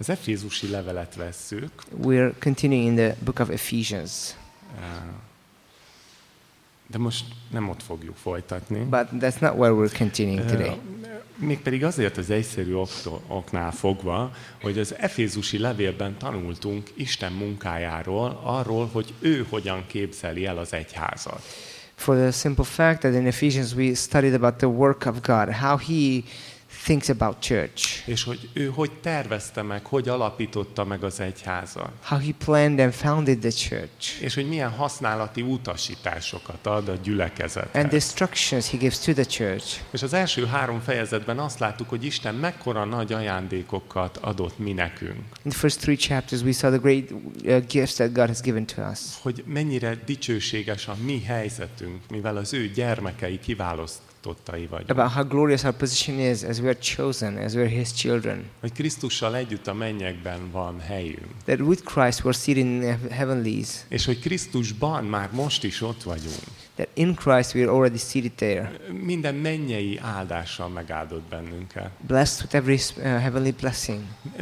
Az Efézusi levelet vesszük. We're continuing in the book of Ephesians. eh, De most nem ott fogjuk folytatni. But that's not where we're continuing today. Eh, Mégpedig azért az egyszerű oknál fogva, hogy az Efézusi levélben tanultunk Isten munkájáról, arról, hogy ő hogyan képzeli el az egyházat. For the simple fact that in Ephesians we studied about the work of God, how He thinks about church, És hogy ő hogy tervezte meg, hogy alapította meg az egyházat. how He planned and founded the church, És hogy milyen használati utasításokat ad a and the instructions He gives to the church. És az első három fejezetben azt láttuk, hogy Isten mekkora nagy ajándékokat adott mi nekünk. In the first three chapters, we saw the great uh, gifts that God has given to us. Hogy mennyire dicsőséges a mi helyzetünk, mivel az ő gyermekei kiválasztottai vagyunk. About how glorious our position is as we are chosen, as we are His children. Hogy Krisztussal együtt a mennyekben van helyünk. That with Christ we're seated in heavenlies. És hogy Krisztusban már most is ott vagyunk. That in Christ we are already seated there, Minden mennyei áldással megáldott bennünket. blessed with every uh, heavenly blessing.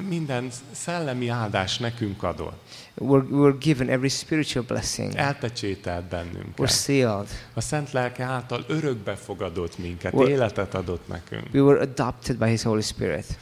Minden szellemi áldás nekünk adott. We're, we're given every spiritual blessing. Elpecsételt We're bennünket. sealed. A Szent Lelke által örökbe fogadott minket, We're- életet adott nekünk. We were adopted by His Holy Spirit.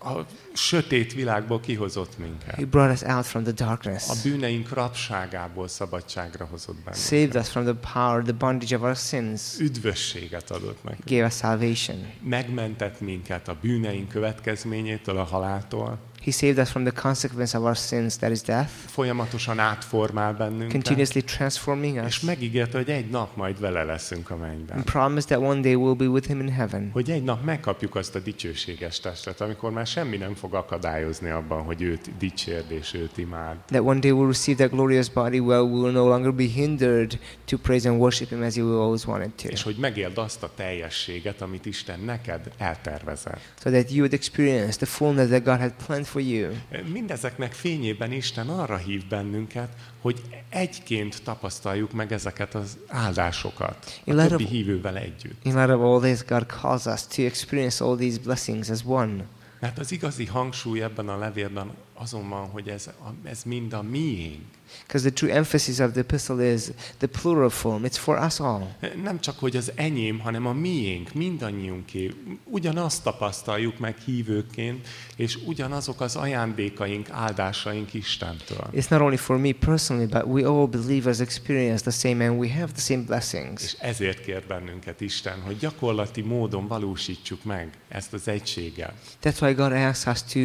A sötét világból kihozott He minket. brought us out from the A darkness, bűneink rabságából szabadságra hozott saved bennünket. us from the power, the bondage of our sins, Üdvösséget adott nekünk. gave us salvation. Megmentett minket a bűneink következményétől, a haláltól. He saved us from the consequence of our sins, that is death, Folyamatosan átformál bennünket. continuously transforming És us, megígérte, hogy egy nap majd vele leszünk a mennyben. and promised that one day we'll be with Him in heaven. Hogy egy nap megkapjuk azt a dicsőséges testet, amikor már semmi nem fog akadályozni abban, hogy őt dicsérd és őt imád. That one day we'll receive that glorious body where we will no longer be hindered to praise and worship Him as you always wanted És to. hogy megéld azt a teljességet, amit Isten neked eltervezett. So that you would experience the fullness that God had planned for you. Mindezeknek fényében Isten arra hív bennünket, hogy egyként tapasztaljuk meg ezeket az áldásokat. A In többi of- hívővel együtt. In light of all this, God calls us to experience all these blessings as one. Mert az igazi hangsúly ebben a levélben azon van, hogy ez, ez mind a miénk. Because the true emphasis of the epistle is the plural form. It's for us all. Nem csak, hogy az enyém, hanem a miénk, mindannyiunké. Ugyanazt tapasztaljuk meg hívőként, és ugyanazok az ajándékaink, áldásaink Istentől. It's not only for me personally, but we all believers experience the same and we have the same blessings. És ezért kér bennünket Isten, hogy gyakorlati módon valósítsuk meg ezt az egységet. That's why God asks us to,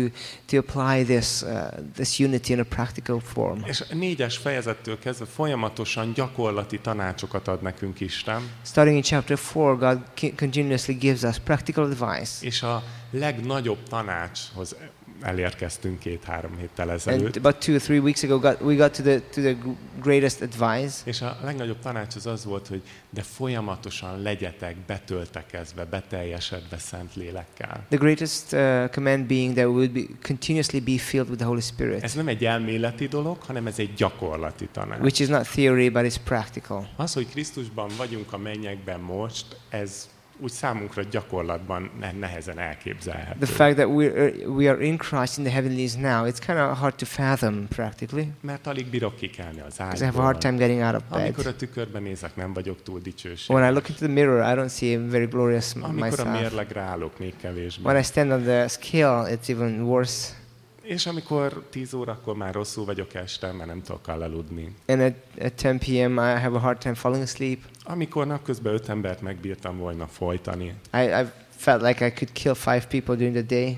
to apply this, uh, this unity in a practical form. És a négyes fejezettől kezdve folyamatosan gyakorlati tanácsokat ad nekünk Isten, Starting in chapter 4, God continuously gives us practical advice. és a legnagyobb tanácshoz elérkeztünk két-három héttel And ezelőtt. about two or three weeks ago, got, we got to the, to the gr- greatest advice. És a legnagyobb tanács az az volt, hogy de folyamatosan legyetek betöltekezve, beteljesedve szent lélekkel. The greatest uh, command being that we would be, continuously be filled with the Holy Spirit, Ez nem egy elméleti dolog, hanem ez egy gyakorlati tanács. which is not theory, but it's practical. Az, hogy Krisztusban vagyunk a mennyekben most, ez úgy számunkra gyakorlatban ne- nehezen elképzelhető. The fact that we are, we are in Christ in the heavenlies now, it's kind of hard to fathom practically. Mert alig bírok kikelni az Because I have a hard ágyból. time getting out of Amikor bed. a tükörben nézek, nem vagyok túl dicsőséges. When I look into the mirror, I don't see a very glorious m- Amikor a myself. mérlegre állok, még kevésbé. When I stand on the scale, it's even worse. És amikor 10 órakor már rosszul vagyok este, mert nem tudok aludni. And at, at 10 p.m., I have a hard time falling asleep. Amikor napközben öt embert megbírtam volna folytani, I, I felt like I could kill five people during the day.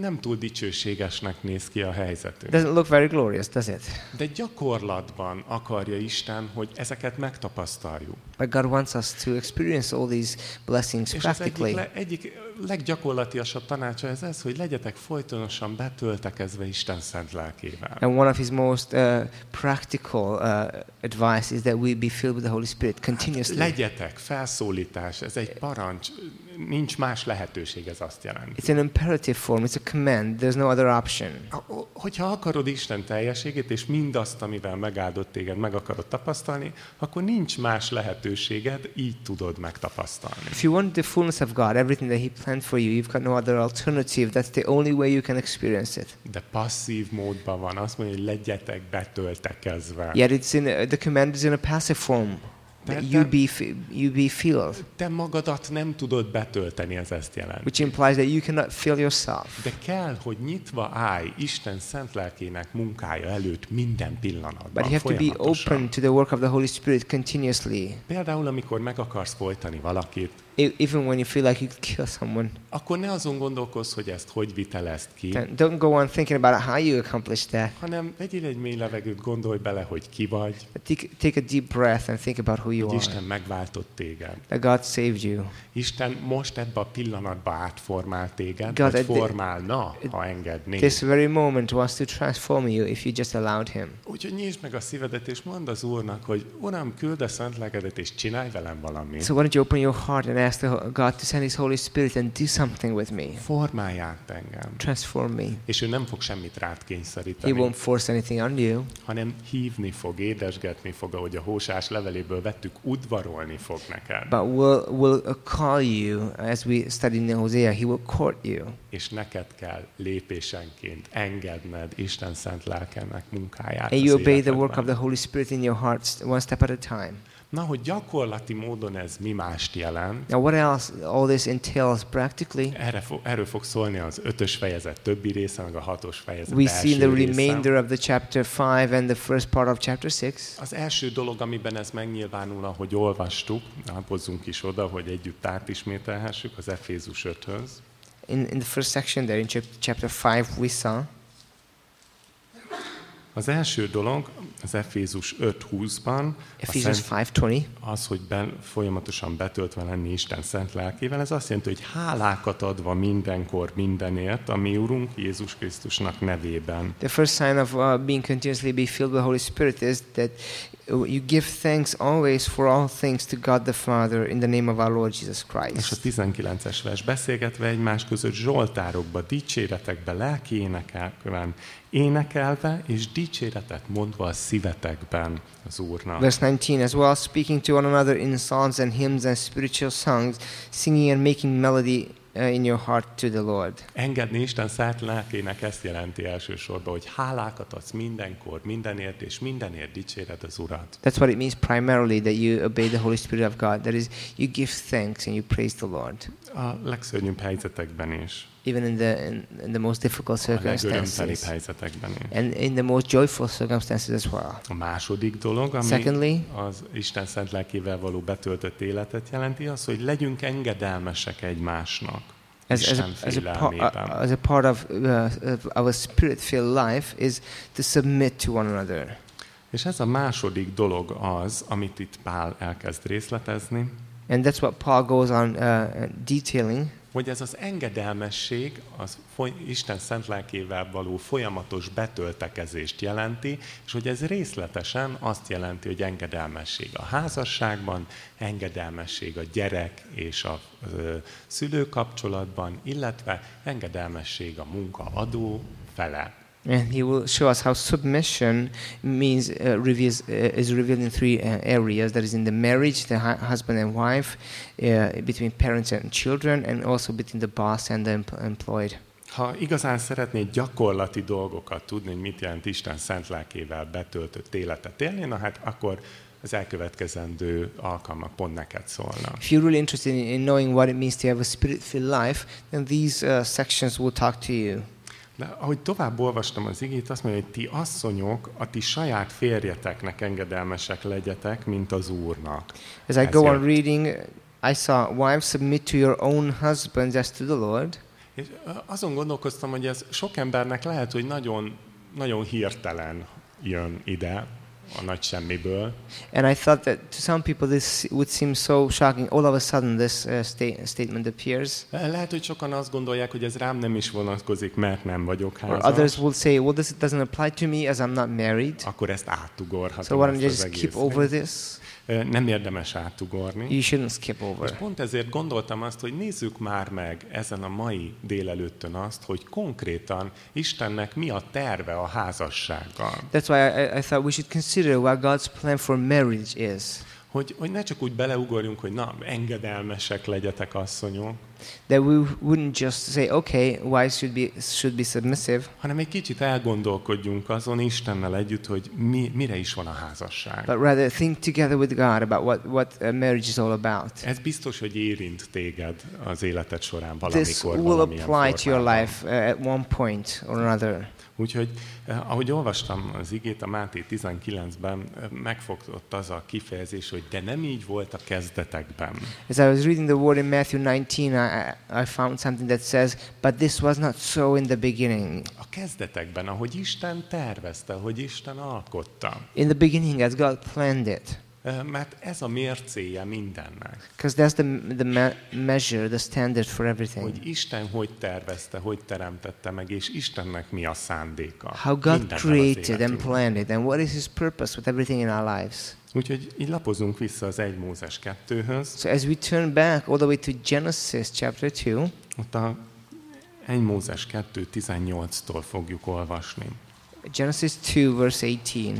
nem túl dicsőségesnek néz ki a helyzetünk. Doesn't look very glorious, does it? De gyakorlatban akarja Isten, hogy ezeket megtapasztaljuk. But God wants us to experience all these blessings És az egyik, practically. le, egyik leggyakorlatiasabb tanácsa ez ez, hogy legyetek folytonosan betöltekezve Isten szent lelkével. And one of his most uh, practical uh, advice is that we be filled with the Holy Spirit continuously. Legyetek, felszólítás, ez egy parancs. Nincs más lehetőség, ez azt jelenti. It's an imperative form, it's a command, there's no other option. Ha- Hogyha akarod Isten teljességét, és mindazt, amivel megáldott téged, meg akarod tapasztalni, akkor nincs más lehetőséged, így tudod megtapasztalni. If you want the fullness of God, everything that He planned for you, you've got no other alternative. That's the only way you can experience it. De passzív módban van, azt mondja, hogy legyetek betöltekezve. Yet it's in a, the command is in a passive form. That you be you be filled, Te magadat nem tudod betölteni, ez ezt jelenti. which implies that you cannot fill yourself. De kell, hogy nyitva állj Isten szent lelkének munkája előtt minden pillanatban, But you have to be open to the work of the Holy Spirit continuously. Például, amikor meg akarsz folytani valakit, Even when you feel like you kill someone, akkor ne azon gondolkozz, hogy ezt hogy vitelezd ki, don't go on thinking about how you accomplish that. hanem vegyél egy mély levegőt, gondolj bele, hogy ki vagy, take, take a deep breath and think about who you hogy are. Isten megváltott téged. That God saved you. Isten most ebbe a pillanatba átformál téged, God, vagy at the- formálna, ha engedné. This very moment wants to transform you if you just allowed Him. Úgyhogy nyisd meg a szívedet, és mondd az Úrnak, hogy Uram, küld a szent lelkedet, és csinálj velem valamit. So why don't you open your heart and ask the, Ho- God to send His Holy Spirit and do something with me, Formálj át engem. transform me. És ő nem fog semmit rád He kényszeríteni, won't force anything on you, hanem hívni fog, édesgetni fog, ahogy a hósás leveléből vettük, udvarolni fog neked. but will will call you as we studied in Hosea. He will court you, És neked kell lépésenként engedned Isten szent lelkenek munkáját and you obey the work of the Holy Spirit in your heart, one step at a time. Na, hogy gyakorlati módon ez mi mást jelent, Now, what else all this entails practically? erre fog, erről fog szólni az ötös fejezet többi része, meg a hatos fejezet We see the része. remainder of the chapter five and the first part of chapter six. Az első dolog, amiben ez megnyilvánul, ahogy olvastuk, lapozzunk is oda, hogy együtt átismételhessük az Efézus 5-höz. In, in the first section there in chap- chapter five, we saw Az első dolog az Efézus 5.20-ban Ephesians szent- five twenty. az, hogy ben, folyamatosan betöltve lenni Isten szent lelkével, ez azt jelenti, hogy hálákat adva mindenkor mindenért, a mi Urunk Jézus Krisztusnak nevében. The first sign of uh, being continuously be filled with the Holy Spirit is that you give thanks always for all things to God the Father in the name of our Lord Jesus És a Christ. 19-es vers beszélgetve egymás között zsoltárokba, dicséretekbe, lelki énekelven, énekelve és dicséretet mondva a szívetekben az Úrnak. Verse 19 as well, speaking to one another in psalms and hymns and spiritual songs, singing and making melody uh, in your heart to the Lord. Engedni Isten szent lelkének ezt jelenti elsősorban, hogy hálákat adsz mindenkor, mindenért, és mindenért dicséred az Urat. That's what it means primarily that you obey the Holy Spirit of God. That is, you give thanks and you praise the Lord, A legszörnyűbb helyzetekben is, even in the in, in the most difficult circumstances, helyzetekben and in the most joyful circumstances as well. A második dolog, ami Secondly, az Isten szent lelkével való betöltött életet jelenti, az, hogy legyünk engedelmesek egymásnak. as, as, a, as, a, par, félelmében. uh, as a part of, uh, our spirit-filled life is to submit to one another. És ez a második dolog az, amit itt Pál elkezd részletezni, And that's what Paul goes on uh, detailing. Hogy ez az engedelmesség az Isten szent lelkével való folyamatos betöltekezést jelenti, és hogy ez részletesen azt jelenti, hogy engedelmesség a házasságban, engedelmesség a gyerek és a szülő kapcsolatban, illetve engedelmesség a munkaadó fele. And he will show us how submission means uh, reveals, uh, is revealed in three uh, areas. That is in the marriage, the hu- husband and wife, uh, between parents and children, and also between the boss and the em- employed. Ha igazán szeretnéd gyakorlati dolgokat tudni, hogy mit jelent Isten szent lelkével betöltött életet élni, na hát akkor az elkövetkezendő alkalmak pont neked szólnak. If you're really interested in, in knowing what it means to have a spirit-filled life, then these uh, sections will talk to you. De ahogy tovább olvastam az igét, azt mondja, hogy ti asszonyok, a ti saját férjeteknek engedelmesek legyetek, mint az Úrnak. As I go on reading, I saw wives submit to your own husbands as to the Lord. És azon gondolkoztam, hogy ez sok embernek lehet, hogy nagyon, nagyon hirtelen jön ide, a nagy semmiből, And I thought that to some people this would seem so shocking. All of a sudden, this uh, sta- statement appears. Lehet, hogy sokan azt gondolják, hogy ez rám nem is vonatkozik, mert nem vagyok Or házas. others will say, well, this doesn't apply to me as I'm not married. Akkor ezt átugorhatom. So why don't you just keep over this? Nem érdemes átugorni. You shouldn't skip És over. pont ezért gondoltam azt, hogy nézzük már meg ezen a mai délelőttön azt, hogy konkrétan Istennek mi a terve a házassággal. That's why I- I thought we should consider what God's plan for marriage is. Hogy, hogy ne csak úgy beleugorjunk, hogy na, engedelmesek legyetek asszonyok, That we wouldn't just say, okay, wives should be, should be submissive, hanem egy kicsit elgondolkodjunk azon Istennel együtt, hogy mi, mire is van a házasság. but rather think together with God about what, what marriage is all about. Ez biztos, hogy érint téged az életed során This valamikor, will valamilyen apply to your life uh, at one point or another. Úgyhogy, eh, ahogy olvastam az igét a Máté 19-ben, eh, megfogott az a kifejezés, hogy de nem így volt a kezdetekben. As I was reading the word in Matthew 19, I, I found something that says, But this was not so in the beginning. A kezdetekben, ahogy Isten tervezte, hogy Isten alkotta. In the beginning, as God planned it. Mert ez a mércéje mindennek. Because that's the, the me- measure, the standard for everything. Hogy Isten hogy tervezte, hogy teremtette meg, és Istennek mi a szándéka. How God mindennel created and planned it, and what is His purpose with everything in our lives. Úgyhogy így lapozunk vissza az 1 Mózes 2-höz. So as we turn back all the way to Genesis chapter 2, Ott a 1 Mózes 2.18-tól fogjuk olvasni. Genesis 2, verse 18.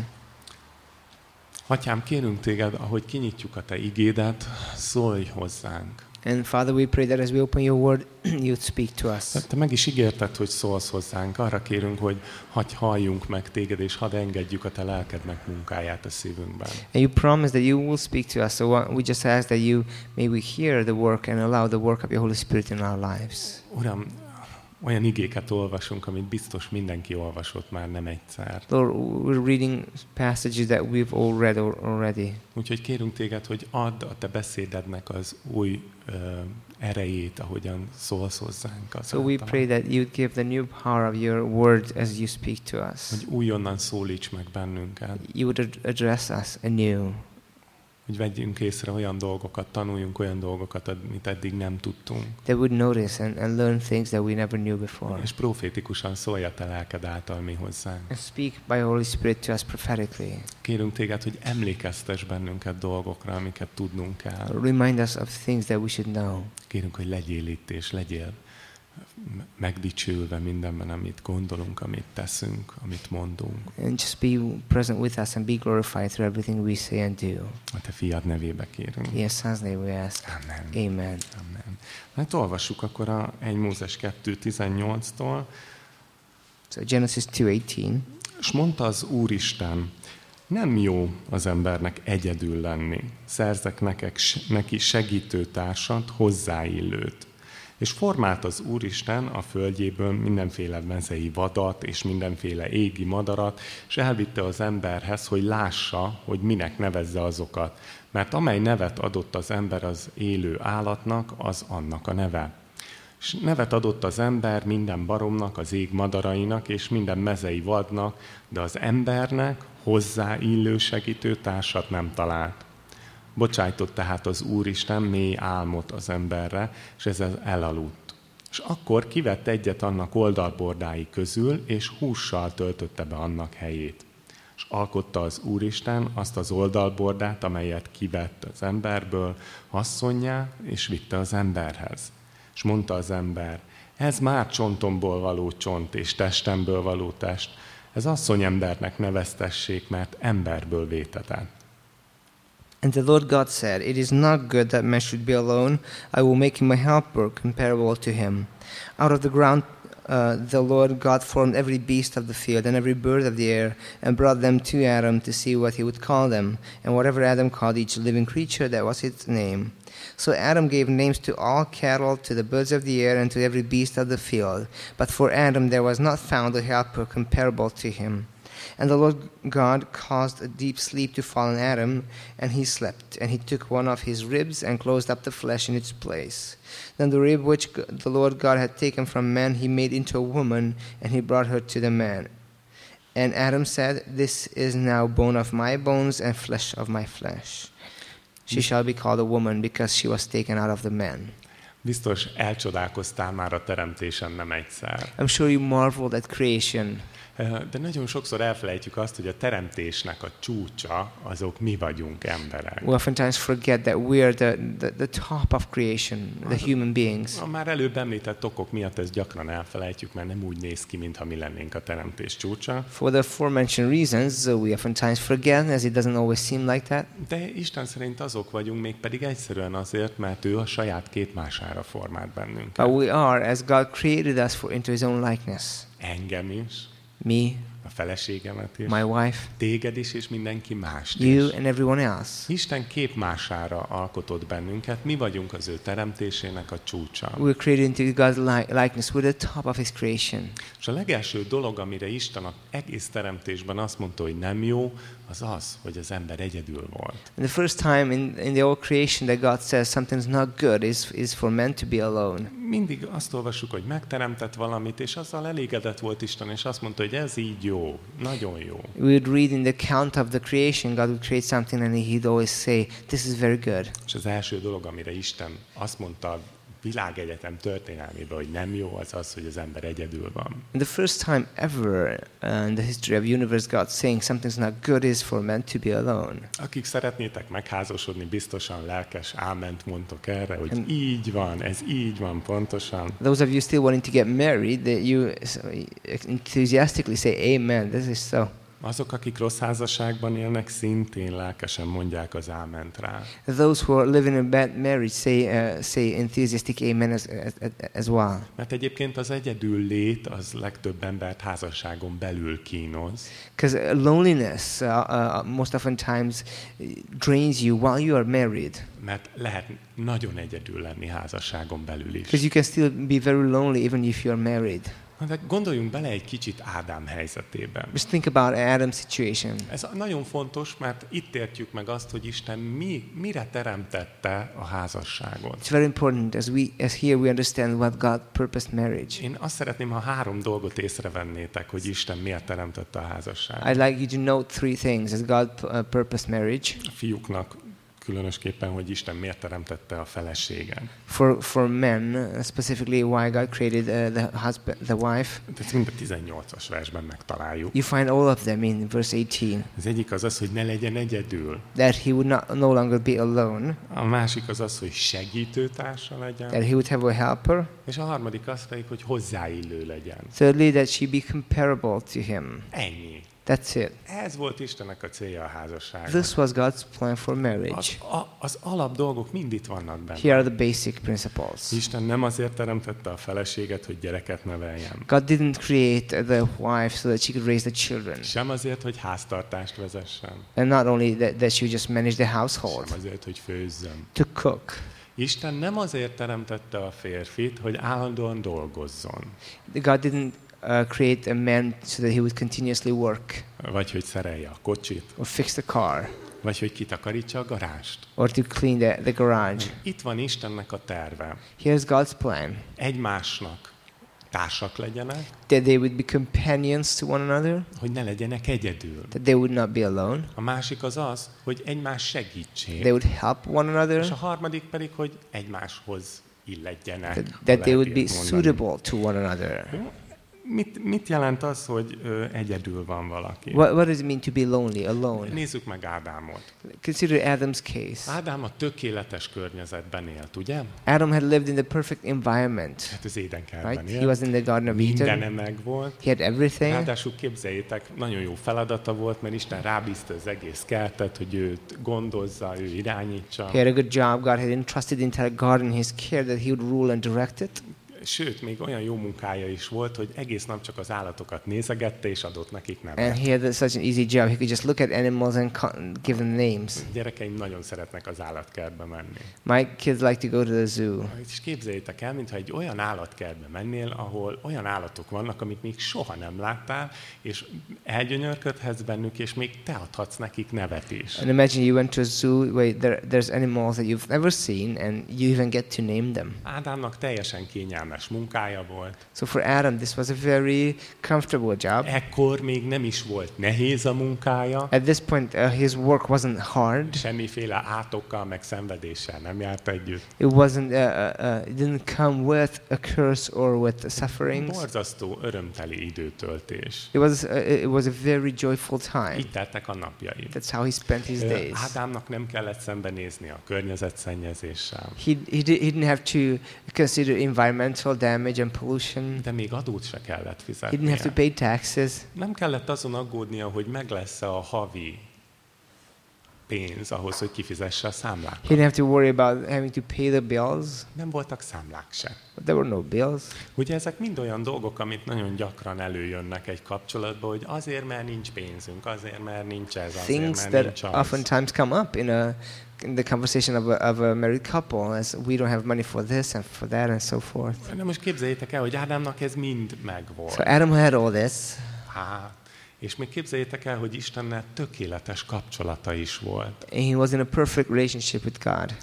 Atyám, kérünk téged, ahogy kinyitjuk a te igédet, szólj hozzánk. And Father, we pray that as we open your word, you'd speak to us. Te meg is ígérted, hogy szólsz hozzánk. Arra kérünk, hogy hagy halljunk meg téged, és hadd engedjük a te lelkednek munkáját a szívünkben. And you promise that you will speak to us. So we just ask that you may we hear the work and allow the work of your Holy Spirit in our lives. Uram, olyan igéket olvasunk, amit biztos mindenki olvasott már nem egyszer. Lord, we're reading passages that we've all read al- already. Úgyhogy kérünk téged, hogy add a te beszédednek az új ö, erejét, ahogyan szólsz hozzánk. So we pray that you'd give the new power of your word as you speak to us. hogy újonnan szólíts meg bennünket, You would ad- address us anew. Hogy vegyünk észre olyan dolgokat, tanuljunk olyan dolgokat, amit eddig nem tudtunk. That would notice and, and learn things that we never knew before. És profétikusan szólj a te lelked által mi hozzánk. And speak by Holy Spirit to us prophetically. Kérünk téged, hogy emlékeztes bennünket dolgokra, amiket tudnunk kell. Remind us of things that we should know. Kérünk, hogy legyél itt, és legyél megdicsülve mindenben, amit gondolunk, amit teszünk, amit mondunk. And just be present with us and be glorified through everything we say and do. A te fiad nevébe kérünk. Your son's name we ask. Amen. Amen. Amen. Hát olvassuk akkor a 1 Mózes 2.18-tól. So Genesis 2.18. És mondta az Úristen, nem jó az embernek egyedül lenni. Szerzek nekek, neki segítőtársat, hozzáillőt. És formált az Úristen a földjéből mindenféle mezei vadat és mindenféle égi madarat, és elvitte az emberhez, hogy lássa, hogy minek nevezze azokat. Mert amely nevet adott az ember az élő állatnak, az annak a neve. És nevet adott az ember minden baromnak, az ég madarainak és minden mezei vadnak, de az embernek hozzá illő segítő társat nem talált. Bocsájtott tehát az Úristen mély álmot az emberre, és ez elaludt. És akkor kivett egyet annak oldalbordái közül, és hússal töltötte be annak helyét. És alkotta az Úristen azt az oldalbordát, amelyet kivett az emberből, asszonyá, és vitte az emberhez. És mondta az ember, ez már csontomból való csont, és testemből való test. Ez asszony embernek neveztessék, mert emberből vétetett. And the Lord God said, It is not good that man should be alone. I will make him a helper comparable to him. Out of the ground uh, the Lord God formed every beast of the field and every bird of the air and brought them to Adam to see what he would call them. And whatever Adam called each living creature, that was its name. So Adam gave names to all cattle, to the birds of the air, and to every beast of the field. But for Adam there was not found a helper comparable to him. And the Lord God caused a deep sleep to fall on Adam, and he slept. And he took one of his ribs and closed up the flesh in its place. Then the rib which the Lord God had taken from man, he made into a woman, and he brought her to the man. And Adam said, This is now bone of my bones and flesh of my flesh. She shall be called a woman because she was taken out of the man. Biztos elcsodálkoztál már a teremtésen nem egyszer. I'm sure you marveled at creation. De nagyon sokszor elfelejtjük azt, hogy a teremtésnek a csúcsa azok mi vagyunk emberek. We oftentimes forget that we are the, the, the top of creation, the human beings. A már előbb említett okok miatt ezt gyakran elfelejtjük, mert nem úgy néz ki, mintha mi lennénk a teremtés csúcsa. For the aforementioned reasons, we oftentimes forget, as it doesn't always seem like that. De Isten szerint azok vagyunk, mégpedig egyszerűen azért, mert ő a saját képmására formált bennünket. But we are, as God created us for into His own likeness. Engem is, Me, a feleségemet is, my wife, téged is, és mindenki mást you, is. and everyone else. Isten képmására alkotott bennünket, mi vagyunk az ő teremtésének a csúcsa. We're created into God's li- likeness. We're the top of His creation. És a legelső dolog, amire Isten az egész teremtésben azt mondta, hogy nem jó, az az, hogy az ember egyedül volt. And the first time in, in the whole creation that God says something's not good is, is for men to be alone. Mindig azt olvassuk, hogy megteremtett valamit, és azzal elégedett volt Isten, és azt mondta, hogy ez így jó, nagyon jó. We would read in the account of the creation, God would create something and He'd always say, This is very good. És az első dolog, amire Isten azt mondta világegyetem történelmében, hogy nem jó, az az, hogy az ember egyedül van. And the first time ever uh, in the history of universe God saying something's not good is for men to be alone. Akik szeretnétek megházasodni, biztosan lelkes áment mondtok erre, hogy így van, ez így van pontosan. Those of you still wanting to get married, that you enthusiastically say, Amen, this is so. Azok, akik rossz házasságban élnek, szintén lelkesen mondják az áment rá. Those who are living in bad marriage say, uh, say enthusiastic Amen as, as, as well. Mert egyébként az egyedül lét az legtöbb embert házasságon belül kínoz. Because loneliness uh, uh, most oftentimes drains you while you are married. Mert lehet nagyon egyedül lenni házasságon belül is. Because you can still be very lonely even if you are married. De gondoljunk bele egy kicsit Ádám helyzetében. Just think about Adam's situation. Ez nagyon fontos, mert itt értjük meg azt, hogy Isten mi, mire teremtette a házasságot. It's very important as we as here we understand what God purposed marriage. Én azt szeretném, ha három dolgot észrevennétek, hogy Isten miért teremtette a házasságot. I'd like you to note three things as God uh, purposed marriage. A fiúknak különösképpen, hogy Isten miért teremtette a feleségen. For for men, uh, specifically why God created uh, the husband, the wife. Ezt mind a 18-as versben megtaláljuk. You find all of them in verse 18. Az egyik az az, hogy ne legyen egyedül. That he would not no longer be alone. A másik az az, hogy segítőtársa legyen. That he would have a helper. És a harmadik az pedig, hogy hozzáillő legyen. Thirdly, that she be comparable to him. Ennyi. That's it. Ez volt Istennek a célja a házasságban. This was God's plan for Az, marriage. a, az alap dolgok mind itt vannak benne. Here are the basic principles. Isten nem azért teremtette a feleséget, hogy gyereket neveljen. God didn't create the wife so that she could raise the children. Sem azért, hogy háztartást vezessen. And not only that, that she would just manage the household, Sem azért, hogy főzzön. to cook. Isten nem azért teremtette a férfit, hogy állandóan dolgozzon, God didn't uh, create a man so that he would continuously work vagy hogy szerelje a kocsit, or fix the car vagy hogy kitakarítsa a garást. or to clean the, the garage. Itt van Istennek a terve. Here's God's plan Egymásnak társak legyenek, that they would be companions to one another, hogy ne legyenek egyedül. that they would not be alone, A másik az az, hogy egymás they would help one another, És a harmadik pedig, hogy egymáshoz that, that they would be mondani. suitable to one another. Mit, mit jelent az, hogy ö, egyedül van valaki? What, what does it mean to be lonely, alone? Nézzük meg Ádámot. Consider Adam's case. Ádám a tökéletes környezetben élt, ugye? Adam had lived in the perfect environment, Hát az édenkertben right? He élt. was in the Garden of Mindene Eden. megvolt. He had everything. Ráadásul képzeljétek, nagyon jó feladata volt, mert Isten rábízta az egész kertet, hogy őt gondozza, ő irányítsa. He had a good job. God had entrusted the entire garden in his care that he would rule and direct it. Sőt, még olyan jó munkája is volt, hogy egész nap csak az állatokat nézegette, és adott nekik And nevet. he had such an easy job. He could just look at animals and give them names. Gyerekeim nagyon szeretnek az állatkertbe menni. My kids like to go to the zoo. És képzeljétek el, mintha egy olyan állatkertbe mennél, ahol olyan állatok vannak, amit még soha nem láttál, és elgyönyörködhetsz bennük, és még te adhatsz nekik nevet is. And imagine you went to a zoo where there, there's animals that you've never seen and you even get to name them. Ádámnak teljesen kényelmes kellemes munkája volt. So for Adam, this was a very comfortable job. Ekkor még nem is volt nehéz a munkája, At this point, uh, his work wasn't hard. semmiféle átokkal, meg szenvedéssel nem járt együtt. It wasn't. Uh, uh, uh, it didn't come with a curse or with sufferings. Borzasztó, örömteli időtöltés. It was. Uh, it was a very joyful time. Így teltek a napjai. That's how he spent his days. Ádámnak nem kellett szembenézni a környezetszennyezéssel, He, he, he didn't have to consider environmental damage and pollution. de még adót se kellett He didn't have to pay taxes. Nem kellett azon aggódnia, hogy meg lesz a havi pénz ahhoz, hogy kifizesse a számlákat. He didn't have to worry about having to pay the bills. Nem voltak számlák se. There were no bills. Ugye ezek mind olyan dolgok, amit nagyon gyakran előjönnek egy kapcsolatba, hogy azért, mert nincs pénzünk, azért, mert nincs ez, azért, Things mert that nincs az. oftentimes come up in a the conversation of a, of a married couple as we don't have money for this and for that and so forth. Na most képzeljétek el, hogy Ádámnak ez mind megvolt. So Adam had all this, Hát, és még képzeljétek el, hogy Istennel tökéletes kapcsolata is volt. and he was in a perfect relationship with God,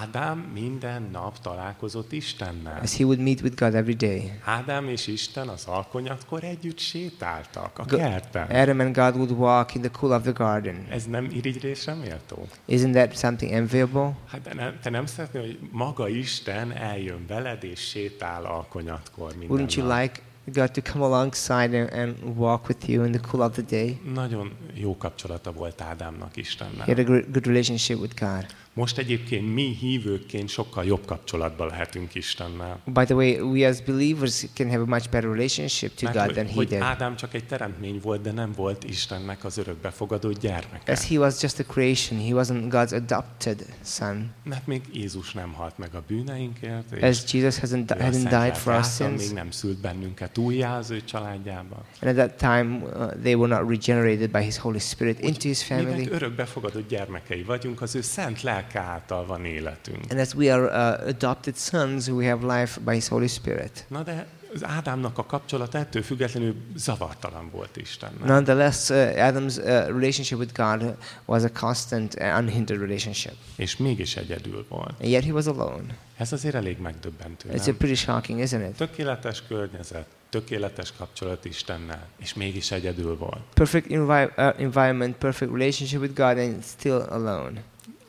Ádám minden nap találkozott Istennel. as he would meet with God every day. Ádám és Isten az alkonyatkor együtt sétáltak a kertben. Adam and God would walk in the cool of the garden. Ez nem irigyésre méltó? Isn't that something enviable? Hát de nem, te nem szeretnél, hogy maga Isten eljön veled és sétál alkonyatkor minden Wouldn't you nap? like God to come alongside and, and walk with you in the cool of the day? Nagyon jó kapcsolata volt Ádámnak Istennel. He had a good relationship with God. Most egyébként mi hívőkként sokkal jobb kapcsolatban lehetünk Istennel. By the way, we as believers can have a much better relationship to Mert God than he did. Ádám csak egy teremtmény volt, de nem volt Istennek az örökbefogadó gyermeke. As he was just a creation, he wasn't God's adopted son. Mert még Jézus nem halt meg a bűneinkért, és As Jesus hasn't, hadn't died for our által még sins, nem szült bennünket újjá az ő családjába. and at that time uh, they were not regenerated by his Holy Spirit into his family. örökbefogadó gyermekei vagyunk, az ő szent lelke által van életünk. And as we are uh, adopted sons, we have life by his Holy Spirit. Na de az Ádámnak a kapcsolat ettől függetlenül zavartalan volt Istennel. Nonetheless, uh, Adam's uh, relationship with God was a constant, uh, unhindered relationship. És mégis egyedül volt. And yet he was alone. Ez azért elég megdöbbentő, It's a nem? pretty shocking, isn't it? Tökéletes környezet, tökéletes kapcsolat Istennel, és mégis egyedül volt. Perfect envi- uh, environment, perfect relationship with God, and still alone.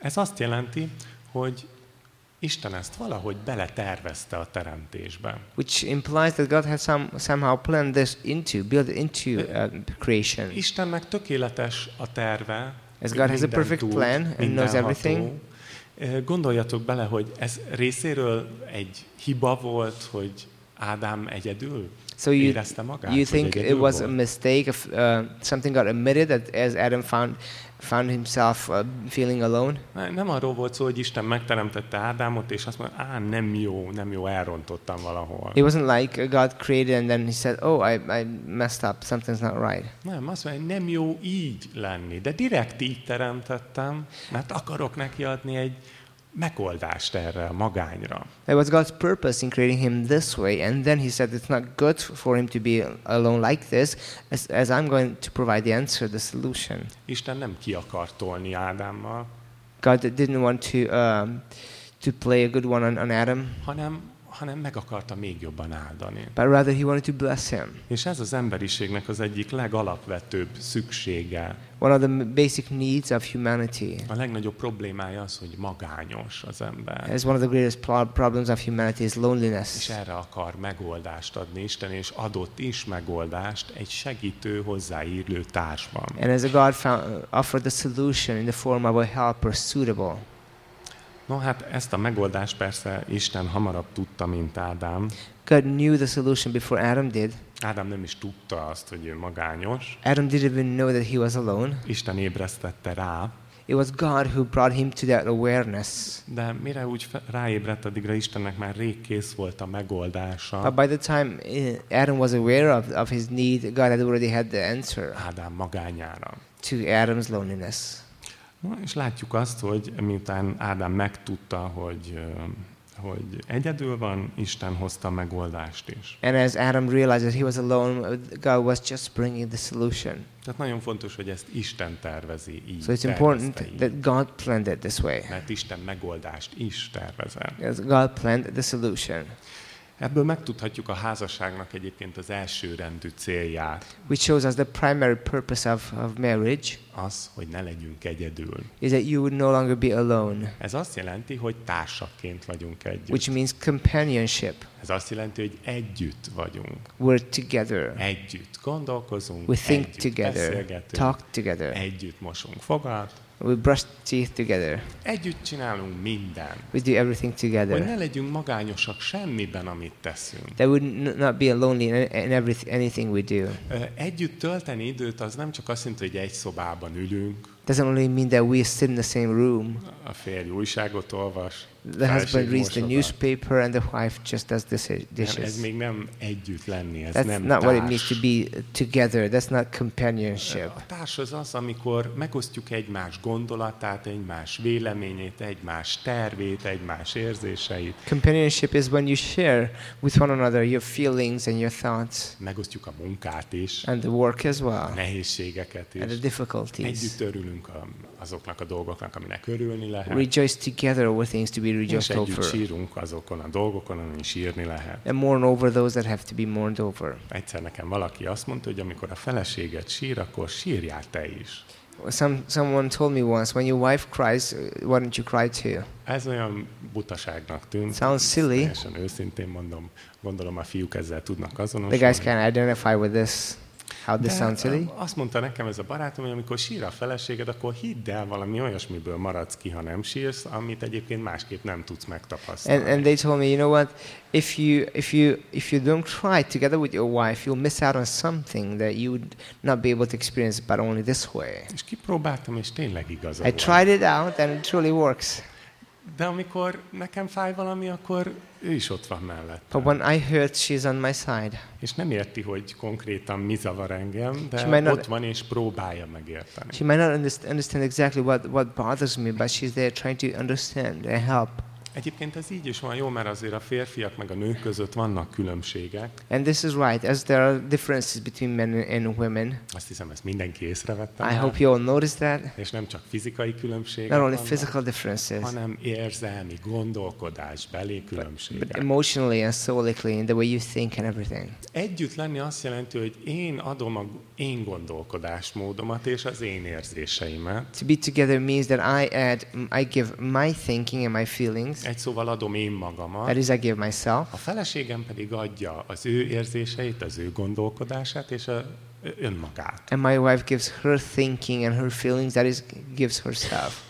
Ez azt jelenti, hogy Isten ezt valahogy beletervezte a teremtésbe. Which implies that God has some, somehow planned this into, built into uh, creation. Istennek tökéletes a terve. As God has a perfect tud, plan and knows everything. Eh, Gondoljatok bele, hogy ez részéről egy hiba volt, hogy Ádám egyedül So you, érezte magát, you think it was a volt? mistake if uh, something got admitted that as Adam found found himself uh, feeling alone? Ne- Nem arról volt szó, hogy Isten megteremtette Ádámot, és azt mondta, á, nem jó, nem jó, elrontottam valahol. It wasn't like God created and then he said, "Oh, I, I messed up. Something's not right." Nem, azt mondja, nem jó így lenni, de direkt így teremtettem, mert akarok neki adni egy megoldást erre a magányra. That was God's purpose in creating him this way, and then He said it's not good for him to be alone like this, as, as I'm going to provide the answer, the solution. Isten nem ki akar tolni Ádámmal, God didn't want to um, to play a good one on, on Adam, hanem, hanem meg akarta még jobban áldani. but rather He wanted to bless him. És ez az emberiségnek az egyik legalapvetőbb szüksége. One of the basic needs of humanity. A legnagyobb problémája az, hogy magányos az ember. As one of the greatest pro- problems of humanity is És loneliness. erre akar megoldást adni Isten, és adott is megoldást egy segítő, hozzáírlő társban. And as a God found, offered the solution in the form of a helper suitable. No hát ezt a megoldást persze Isten hamarabb tudta, mint Ádám. God knew the solution before Adam did. Ádám nem is tudta azt, hogy ő magányos. Adam didn't even know that he was alone. Isten ébresztette rá, It was God who brought him to that awareness. de mire úgy ráébredt, addigra Istennek már rég kész volt a megoldása. But by the time uh, Adam was aware of, of his need, God had already had the answer Ádám magányára. to Adam's loneliness. Na, és látjuk azt, hogy miután Ádám megtudta, hogy, hogy egyedül van, Isten hozta megoldást is. And as Adam realized that he was alone, God was just bringing the solution. Tehát nagyon fontos, hogy ezt Isten tervezi így. So it's important így. that God planned it this way. Mert Isten megoldást is tervezel. As God planned the solution. Ebből megtudhatjuk a házasságnak egyébként az első rendű célját, which shows us the primary purpose of, of marriage, az, hogy ne legyünk egyedül. is that you would no longer be alone, Ez azt jelenti, hogy társakként vagyunk együtt. which means companionship. Ez azt jelenti, hogy együtt vagyunk. We're together. Együtt gondolkozunk, We think együtt together, beszélgetünk, talk together, együtt mosunk fogat, we brush teeth together, együtt csinálunk mindent. we do everything Hogy together. ne legyünk magányosak semmiben, amit teszünk. That would not be lonely in, in everything, anything we do. Együtt tölteni időt az nem csak azt jelenti, hogy egy szobában ülünk, Doesn't only mean that we sit in the same room. a férj újságot olvas, The husband reads the newspaper and the wife just does the Nem, ez dishes. még nem együtt lenni, ez That's nem not what it means társ. to be together. That's not companionship. A társ az az, amikor megosztjuk egymás gondolatát, egymás véleményét, egymás tervét, egymás érzéseit, Companionship is when you share with one another your feelings and your thoughts megosztjuk a munkát is, and the work as a well nehézségeket and the is. difficulties. Együtt örülünk a, azoknak a dolgoknak, aminek örülni lehet, Rejoice together over things to be és rejoiced együtt over. sírunk azokon a dolgokon, amin sírni lehet. And mourn over those that have to be mourned over. Egyszer nekem valaki azt mondta, hogy amikor a feleséget sír, akkor sírjál te is. Some, someone told me once, when your wife cries, why don't you cry too? Ez olyan butaságnak tűnt. Sounds silly. Teljesen őszintén mondom, gondolom a fiúk ezzel tudnak The azonosulni. guys can identify with this. How this sounds silly. azt mondta nekem ez a barátom, hogy amikor sír a feleséged, akkor hidd el, valami olyasmiből maradsz ki, ha nem sírsz, amit egyébként másképp nem tudsz megtapasztalni. And, and they told me, you know what? If you if you if you don't try together with your wife, you'll miss out on something that you would not be able to experience, but only this way. és kipróbáltam, és tényleg igaza I tried it out, and it truly works. De amikor nekem fáj valami, akkor ő is ott van mellett. But when I hurt, she's on my side. És nem érti, hogy konkrétan mi zavar engem, de She might not- ott van és próbálja megérteni. She might not underst- understand exactly what, what bothers me, but she's there trying to understand and help. Egyébként ez így is van jó, mert azért a férfiak meg a nők között vannak különbségek. And this is right, as there are differences between men and women. Azt hiszem, ezt mindenki észrevette. I már. hope you all notice that. És nem csak fizikai különbségek Not only vannak, physical differences, hanem érzelmi, gondolkodás, beli but különbségek. emotionally and soulically in the way you think and everything. Együtt lenni azt jelenti, hogy én adom a én gondolkodásmódomat és az én érzéseimet. To be together means that I add, I give my thinking and my feelings. Egy szóval adom én magamat, That is, I give myself. a feleségem pedig adja az ő érzéseit, az ő gondolkodását és a önmagát. And my wife gives her thinking and her feelings, that is, gives herself.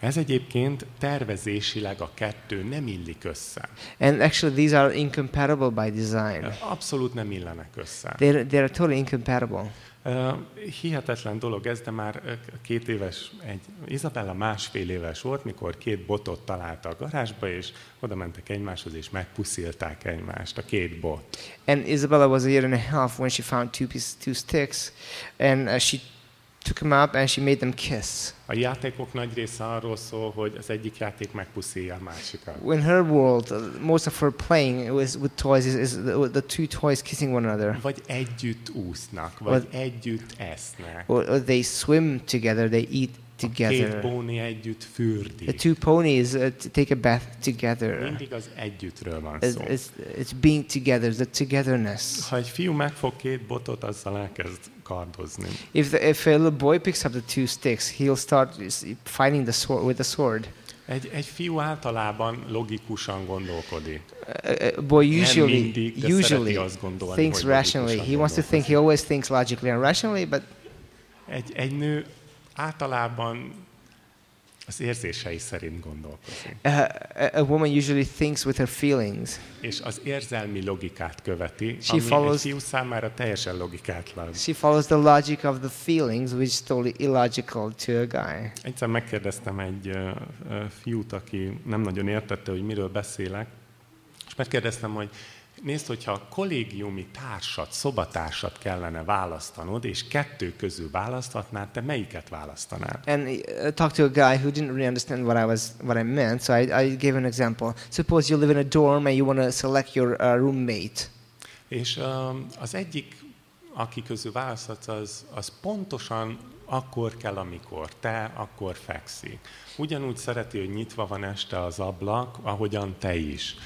Ez egyébként tervezésileg a kettő nem illik össze. And actually, these are incompatible by design. Abszolút nem illenek össze. They're, they're totally incompatible. Hihetetlen dolog ez, de már két éves, egy, Izabella másfél éves volt, mikor két botot találta a garázsba, és oda mentek egymáshoz, és megpuszilták egymást, a két bot. And Isabella was a year and a half when she found two pieces, two sticks, and uh, she took them up and she made them kiss. A játékok nagy része arról szól, hogy az egyik játék megpuszilja a másikat. In her world, uh, most of her playing was with toys is, is the, the two toys kissing one another. Vagy együtt úsznak, vagy Vagy- együtt esznek. Or, or they swim together, they eat A két together. póni együtt The fürdik. two ponies uh, take a bath together. Mindig az együttről van It's, szó. it's, it's being together, the togetherness. Ha egy fiú megfog két botot, azzal elkezd If, the, if a little boy picks up the two sticks, he'll start fighting the sword with the sword. Egy, egy fiú általában logikusan gondolkodik. Boy usually mindig, de usually azt gondolni, thinks rationally. He wants to think. He always thinks logically and rationally, but Egy, egy nő általában az érzései szerint gondolkozik. uh, a, woman usually thinks with her feelings. És az érzelmi logikát követi, She ami egy follows- fiú számára teljesen logikátlan. She follows the logic of the feelings, which is totally illogical to a guy. Egyszer megkérdeztem egy ö, fiút, aki nem nagyon értette, hogy miről beszélek, és megkérdeztem, hogy nézd, hogyha a kollégiumi társat, szobatársat kellene választanod, és kettő közül választhatnád, te melyiket választanád? And uh, talked to a guy who didn't really understand what I was, what I meant. So I, I gave an example. Suppose you live in a dorm and you want to select your uh, roommate. És um, az egyik, aki közül választhatsz, az, az pontosan akkor kell, amikor te, akkor fekszik. Ugyanúgy szereti, hogy nyitva van este az ablak, ahogyan te is.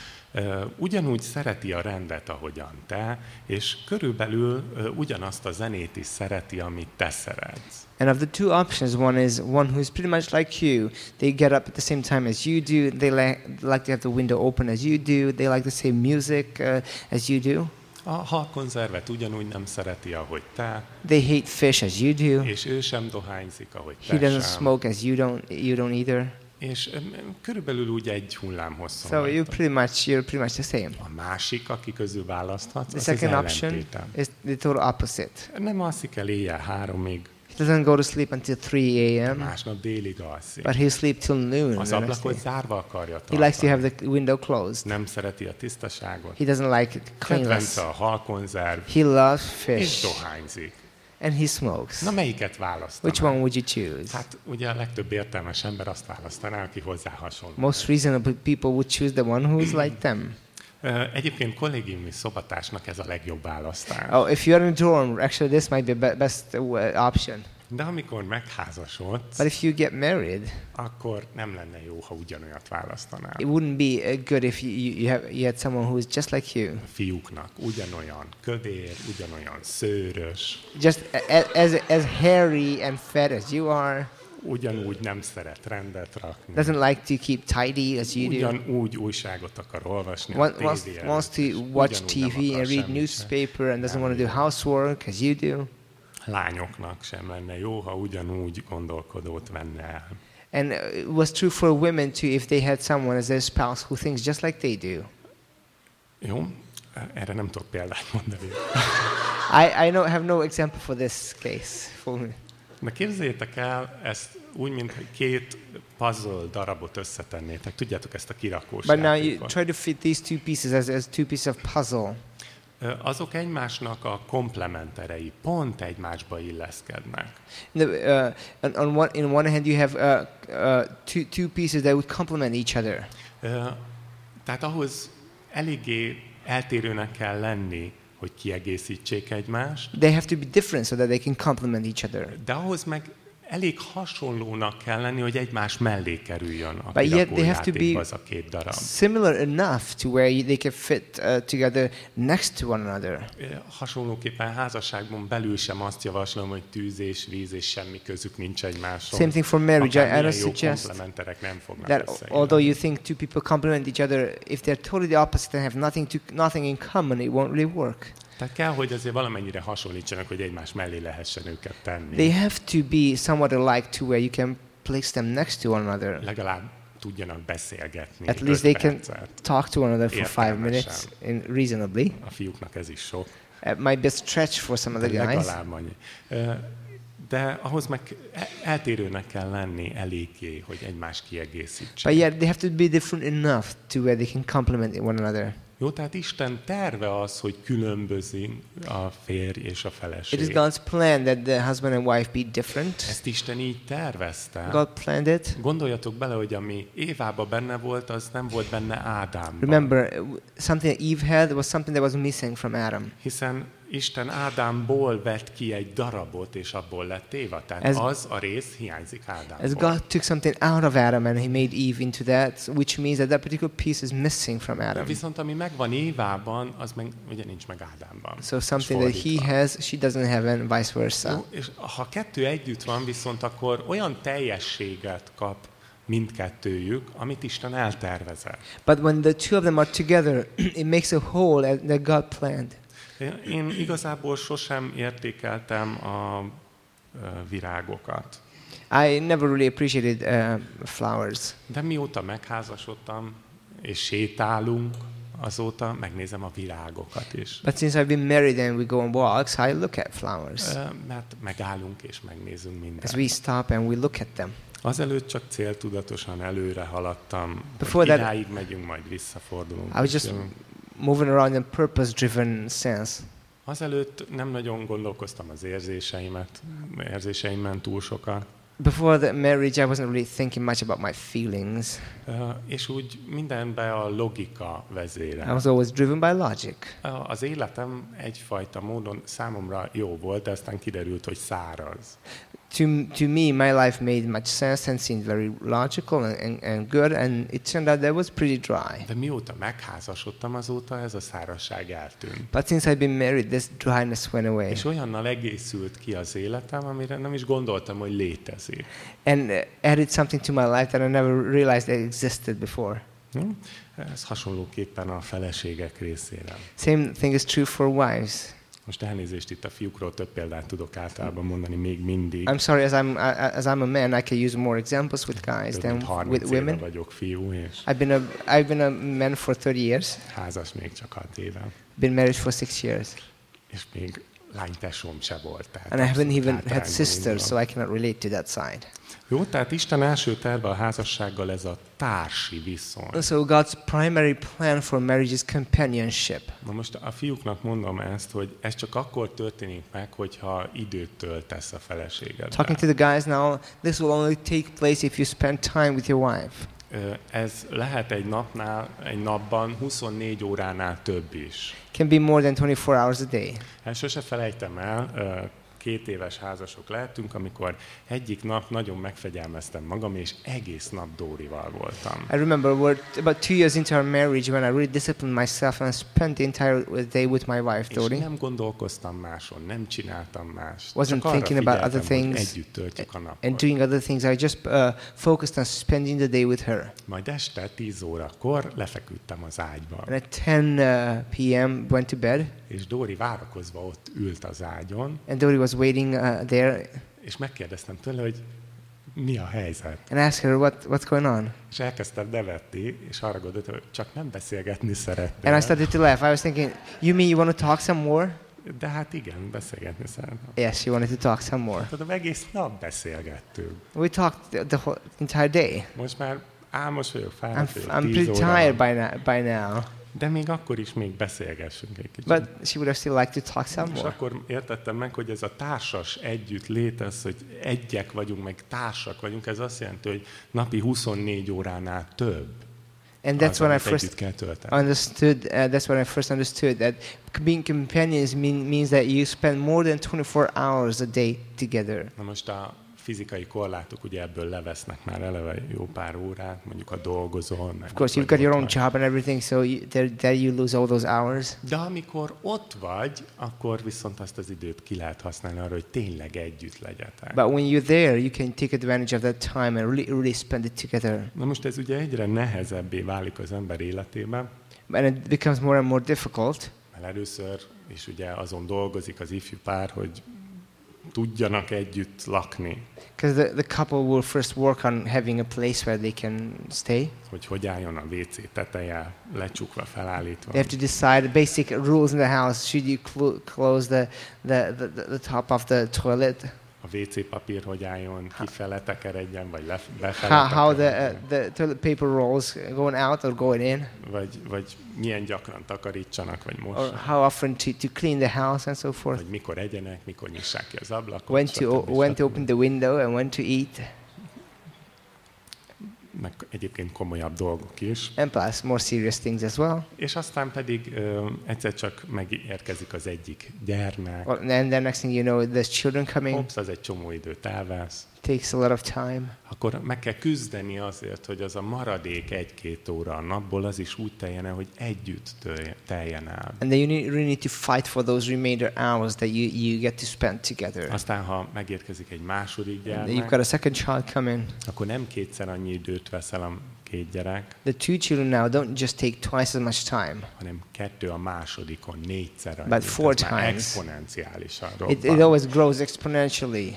Ugyanúgy szereti a rendet, ahogyan te, és körülbelül ugyanazt a zenét is szereti, amit te szeretsz. And of the two options, one is one who's pretty much like you. They get up at the same time as you do. They li- like to have the window open as you do. They like the same music uh, as you do. A halkonzervet ugyanúgy nem szereti, ahogy te, They hate fish as you do. és ő sem dohányzik, ahogy He te doesn't sem. smoke as you don't. You don't either. És körülbelül úgy egy hullám hosszon So vagytok. pretty much you're pretty much the same. A másik, aki közül választhatsz, The az az second option ellentétem. is the total opposite. Nem alszik el éjjel háromig, He doesn't go to sleep until 3 a.m., másnap délig alszik. but he'll sleep till noon. Az ablakot zárva akarja He likes to tartani. have the window closed. Nem szereti a tisztaságot. He doesn't like cleanliness. Kedvence a halkonzerv, He loves és fish dohányzik. And he smokes. Na melyiket választaná? Which one would you choose? Hát ugye a legtöbb értelmes ember azt választaná, aki hozzá hasonló. Most reasonable people would choose the one who's like them. Egyébként kollégiumi szobatársnak ez a legjobb választás. Oh, if you're in a dorm, actually this might be the be- best uh, option. De amikor megházasodsz, But if you get married, akkor nem lenne jó, ha ugyanolyat választanál. it wouldn't be uh, good if you, you, have, you had someone who's just like you. A fiúknak ugyanolyan kövér, ugyanolyan szőrös, Just a- as, as hairy and fat as you are, ugyanúgy nem szeret rendet rakni, doesn't like to keep tidy as you do. ugyanúgy újságot akar olvasni a Wa- wants, wants to watch TV and read newspaper and doesn't want to do housework as you do. Lányoknak sem lenne jó, ha ugyanúgy gondolkodót venne el. And uh, it was true for women too if they had someone as their spouse who thinks just like they do. Jó? Erre nem tudok példát mondani. I, I no, have no example for this case. For me. De képzeljétek el, ezt úgy, mint két puzzle darabot összetennétek. Tudjátok ezt a kirakós But now you játékot? try to fit these two pieces as, as two pieces of puzzle. Azok egymásnak a komplementerei, pont egymásba illeszkednek. The, uh, on, on one, in one hand, you have uh, uh, two, two pieces that would complement each other. Ö, Tehát ahhoz eléggé eltérőnek kell lenni, hogy kiegészítsék egymást, They have to be different so that they can complement each other. de ahhoz meg elég hasonlónak kell lenni, hogy egymás mellé kerüljön a But yet they have to kirakójátékba be az a két darab. Similar enough to where they can fit uh, together next to one another. Hasonlóképpen házasságban belül sem azt javaslom, hogy tűz és víz és semmi közük nincs egymáshoz. Same thing for marriage. I, I don't suggest nem fognak that although you think two people complement each other, if they're totally opposite and have nothing to nothing in common, it won't really work. Tehát kell, hogy azért valamennyire hasonlítsanak, hogy egymás mellé lehessen őket tenni. They have to be somewhat alike to where you can place them next to one another. Legalább tudjanak beszélgetni. At least they can talk to one another for five minutes in reasonably. A fiúknak ez is sok. It might be a stretch for some of the guys. legalább annyi. De ahhoz meg e- eltérőnek kell lenni eléggé, hogy egymás kiegészítse. But yet they have to be different enough to where they can complement one another. Jó, tehát Isten terve az, hogy különbözik a férj és a It is feleség. God's plan that the husband and wife be different. Ezt Isten így tervezte. God planned it. Gondoljatok bele, hogy ami Évába benne volt, az nem volt benne Ádámban. Remember, something that Eve had was something that was missing from Adam. Hiszen Isten Ádámból vett ki egy darabot, és abból lett Éva. Tehát Ez- az a rész hiányzik Ádámból. As God took something out of Adam and he made Eve into that, which means that that particular piece is missing from Adam. Viszont ami megvan Évában, az meg ugye nincs meg Ádámban. So something that he has, she doesn't have, and vice versa. Jó, és ha kettő együtt van, viszont akkor olyan teljességet kap mindkettőjük, amit Isten eltervezett. But when the two of them are together, it makes a whole that God planned. Én igazából sosem értékeltem a virágokat. I never really appreciated uh, flowers. De mióta megházasodtam, és sétálunk, azóta megnézem a virágokat is. But since I've been married and we go on walks, I look at flowers. Mert megállunk és megnézünk As mindent. we stop and we look at them. Azelőtt csak céltudatosan előre haladtam, Before hogy that- megyünk, majd visszafordulunk. I was just jövünk. Moving around in purpose-driven sense. Azelőtt nem nagyon gondolkoztam az érzéseimet, érzéseimen túl sokat, Before the marriage, I wasn't really thinking much about my feelings. Ö, és úgy mindenbe a logika I vezére. was always driven by logic. Az életem egyfajta módon számomra jó volt, de aztán kiderült, hogy száraz. To, to me, my life made much sense and seemed very logical and, and, and good, and it turned out that was pretty dry. De mióta megházasodtam, azóta ez a szárazság eltűnt. But since I've been married, this dryness went away. És olyannal egészült ki az életem, amire nem is gondoltam, hogy létezik. And uh, added something to my life that I never realized that existed before. Hm? Ez hasonlóképpen a feleségek részére. Same thing is true for wives. Most elnézést itt a fiúkról több példát tudok általában mondani még mindig. I'm sorry, as I'm as I'm a man, I can use more examples with guys Több than 30 with éve women. vagyok fiú, és I've been a I've been a man for 30 years. házas még csak 6 éve. Been married for six years, És még lánytesóm se volt. Tehát and I haven't even had sisters, so I cannot relate to that side. Jó, tehát Isten első terve a házassággal ez a társi viszony. So God's primary plan for marriage is companionship. Na most a fiúknak mondom ezt, hogy ez csak akkor történik meg, hogyha időt töltesz a feleségeddel. Talking to the guys now, this will only take place if you spend time with your wife. Ez lehet egy napnál, egy napban 24 óránál több is. Can be more than 24 hours a day. Hát sose felejtem el, két éves házasok lehetünk, amikor egyik nap nagyon megfegyelmeztem magam, és egész nap Dórival voltam. I remember we're about two years into our marriage when I really disciplined myself and spent the entire day with my wife, És Dodi. nem gondolkoztam máson, nem csináltam mást. Wasn't Csak thinking about other things együtt töltjük a And napot. doing other things, I just uh, focused on spending the day with her. Majd este 10 órakor lefeküdtem az ágyba, And at 10 uh, p.m., went to bed, és Dóri várakozva ott ült az ágyon, and Dodi was waiting uh, there. és megkérdeztem tőle, hogy mi a helyzet. And I asked her, what, what's going on? És elkezdtem nevetni, és arra gondoltam, hogy csak nem beszélgetni szeretnél. And I started to laugh. I was thinking, you mean you want to talk some more? De hát igen, beszélgetni szeretném. Yes, you wanted to talk some more. Tudom, egész nap beszélgettünk. We talked the, whole entire day. Most már álmos vagyok, I'm, fáradt I'm 10 pretty tired by now, by now. De még akkor is még beszélgessünk egy kicsit. But she would have still liked to talk some És more. akkor értettem meg, hogy ez a társas együtt létez, hogy egyek vagyunk, meg társak vagyunk, ez azt jelenti, hogy napi 24 óránál több. And that's when I first understood, uh, that's when I first understood that being companions mean, means that you spend more than 24 hours a day together. Na most a fizikai korlátok ugye ebből levesznek már eleve jó pár órát, mondjuk a dolgozol. Meg Of course, you've got your own job and everything, so you, there, there you lose all those hours. De amikor ott vagy, akkor viszont azt az időt ki lehet használni arra, hogy tényleg együtt legyetek. But when you're there, you can take advantage of that time and really, really spend it together. Na most ez ugye egyre nehezebbé válik az ember életében, And it becomes more and more difficult mert először is ugye azon dolgozik az ifjú pár, hogy tudjanak együtt lakni, because the, the couple will first work on having a place where they can stay. hogy hogy álljon a WC teteje, lecsukva, felállítva. They have to decide the basic rules in the house. Should you cl- close the, the, the, the top of the toilet? A WC papír hogy álljon, kifele tekeredjen, vagy lef- befele How, how the, uh, the toilet paper rolls going out or going in? vagy, vagy milyen gyakran takarítsanak, vagy Or mossanak. how often to, to clean the house and so forth? Vagy mikor egyenek, mikor nyissák ki az ablakot. When to, when to open the window and when to eat. Meg egyébként komolyabb dolgok is. And plus more serious things as well. És aztán pedig ö, egyszer csak megérkezik az egyik gyermek. Well, and then next thing you know, there's children coming. Hopsz, az egy csomó időt elvesz. Takes a lot of time. Akkor meg kell küzdeni azért, hogy az a maradék egy-két óra a napból az is úgy teljen el, hogy együtt teljen el. And then you need, really need to fight for those remainder hours that you, you get to spend together. Aztán, ha megérkezik egy második then you've gyermek, got a second child coming. akkor nem kétszer annyi időt veszel a két gyerek, The two children now don't just take twice as much time. hanem kettő a másodikon, négyszer annyi. But four times. exponenciálisan It, it always grows exponentially.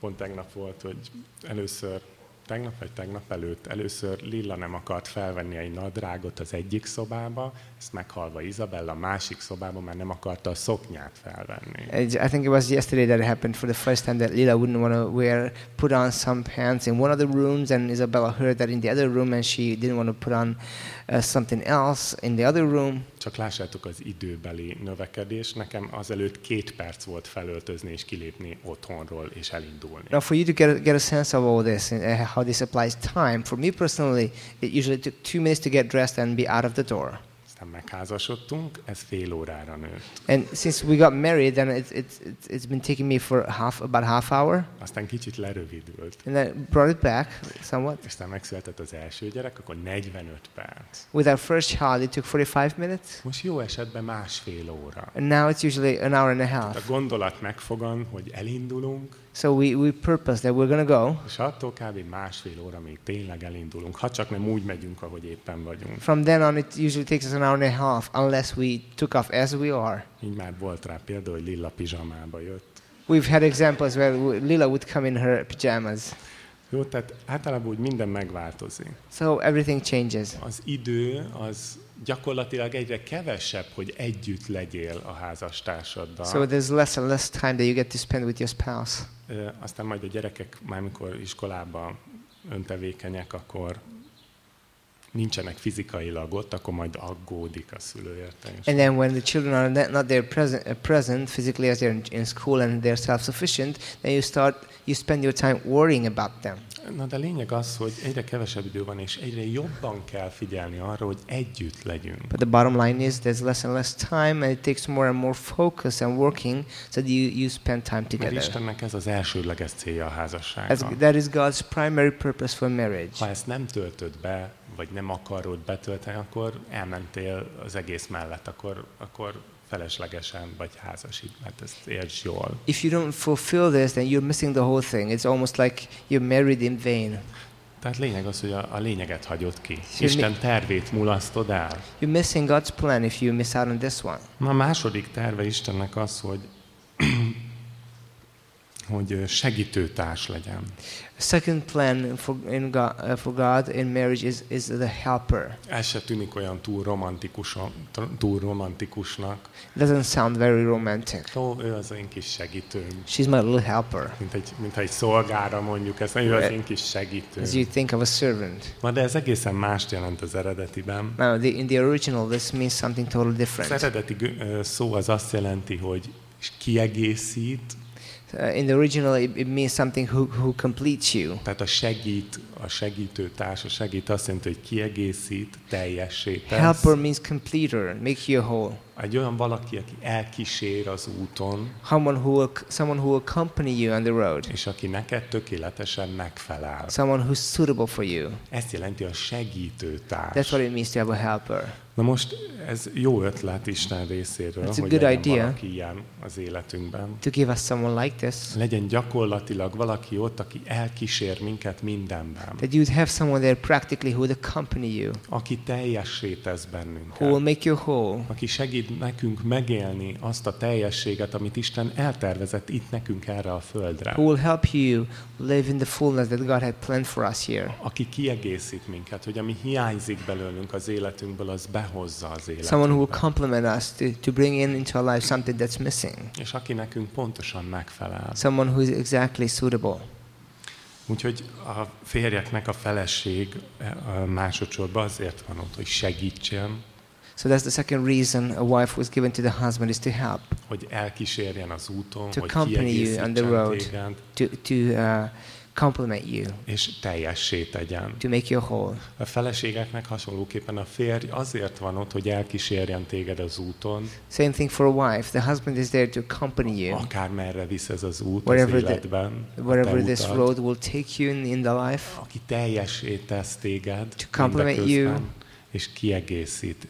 Pont tegnap volt, hogy először, tegnap vagy tegnap előtt, először Lilla nem akart felvenni egy nadrágot az egyik szobába, ezt meghalva Izabella a másik szobába, mert nem akarta a szoknyát felvenni. I think it was yesterday that it happened for the first time that Lila wouldn't want to wear, put on some pants in one of the rooms, and Isabella heard that in the other room, and she didn't want to put on uh, something else in the other room. Csak lássátok az időbeli növekedés. Nekem azelőtt két perc volt felöltözni és kilépni otthonról és elindulni. Now, for you to get get a sense of all this uh, how this applies time, for me personally, it usually took two minutes to get dressed and be out of the door. Aztán megházasodtunk, ez fél órára nőtt. And since we got married, then it's, it's, it's, it's been taking me for half, about half hour. Aztán kicsit lerövidült. And then brought it back somewhat. Aztán megszületett az első gyerek, akkor 45 perc. With our first child, it took 45 minutes. Most jó esetben másfél óra. And now it's usually an hour and a A half. gondolat megfogan, hogy elindulunk, So we, we purpose that we're going to go. és attól kb. másfél óra még tényleg elindulunk, ha csak nem úgy megyünk, ahogy éppen vagyunk. From then on, it usually takes us an hour and a half, unless we took off as we are. Így már volt rá példa, hogy lilla pizsamába jött. We've had examples where Lila would come in her pajamas. Jó, tehát általában úgy minden megváltozik. So everything changes. Az idő az gyakorlatilag egyre kevesebb, hogy együtt legyél a házastársaddal. So there's less and less time that you get to spend with your spouse. Aztán majd a gyerekek, már mikor iskolában öntevékenyek, akkor nincsenek fizikailag ott, akkor majd aggódik a szülő, érte? And then when the children are not- there present, uh, present physically as they're in, school and they're self-sufficient, then you start, you spend your time worrying about them. Na de lényeg az, hogy egyre kevesebb idő van, és egyre jobban kell figyelni arra, hogy együtt legyünk. But the bottom line is there's less and less time and it takes more and more focus and working so that you, you spend time Mert together. Istennek ez az elsődleges célja a As, házasságban. that is God's primary purpose for marriage. Ha ezt nem töltöd be, vagy nem akarod betölteni, akkor elmentél az egész mellett, akkor, akkor feleslegesen vagy házasít, mert ezt értsd jól. If you don't fulfill this, then you're missing the whole thing. It's almost like you're married in vain. Tehát lényeg az, hogy a, a lényeget hagyod ki. Isten tervét mulasztod el. You're missing God's plan if you miss out on this one. A második terve Istennek az, hogy hogy segítőtárs legyen. A second plan for, in God, uh, for God in marriage is, is the helper. Ez se tűnik olyan túl, romantikus, túl romantikusnak. It doesn't sound very romantic. Ó, ő az én kis segítőm. She's my little helper. Mint egy, mint egy szolgára mondjuk ezt, ő az én kis segítőm. As you think of a servant. Na, de ez egészen mást jelent az eredetiben. Now, the, in the original, this means something totally Az different. eredeti gö- ö, szó az azt jelenti, hogy kiegészít, Uh, in the original, it, it means something who, who completes you. tehát a segít, a segítő társ, a segít azt jelenti, hogy kiegészít, teljessé tesz. Helper means completer, make you whole. Egy olyan valaki, aki elkísér az úton, Someone who will, someone who will accompany you on the road. és aki neked tökéletesen megfelel. Someone who's suitable for you. Ezt jelenti a segítő That's társ. what it means to have a helper. Na most ez jó ötlet Isten részéről, a hogy legyen idea. valaki ilyen az életünkben. To give us someone like this. Legyen gyakorlatilag valaki ott, aki elkísér minket mindenben. That you'd have someone there practically who would accompany you. Aki teljessé tesz Who will bennünket. make you whole. Aki segít nekünk megélni azt a teljességet, amit Isten eltervezett itt nekünk erre a földre. Who will help you live in the fullness that God had planned for us here. Aki kiegészít minket, hogy ami hiányzik belőlünk az életünkből, az behozza az Someone who will életünkbe. complement us to, to bring in into our life something that's missing. És aki nekünk pontosan megfelel. Someone who is exactly suitable. Úgyhogy a férjeknek a feleség eh, másodszorban azért van ott, hogy segítsen, So that's the second reason a wife was given to the husband is to help, hogy elkísérjen az úton, To hogy accompany you on the road. téged, to, to uh, complement you, és teljessé tegyen. to make you whole. A feleségeknek hasonlóképpen a férj azért van ott, hogy elkísérjen téged az úton, Same thing for a wife. The husband is there to accompany you. akár merre visz ez az út Wherever az the- életben, te Wherever this utad. road will take you in, in the life, aki teljessé tesz téged To complement mindeközben, you. és kiegészít,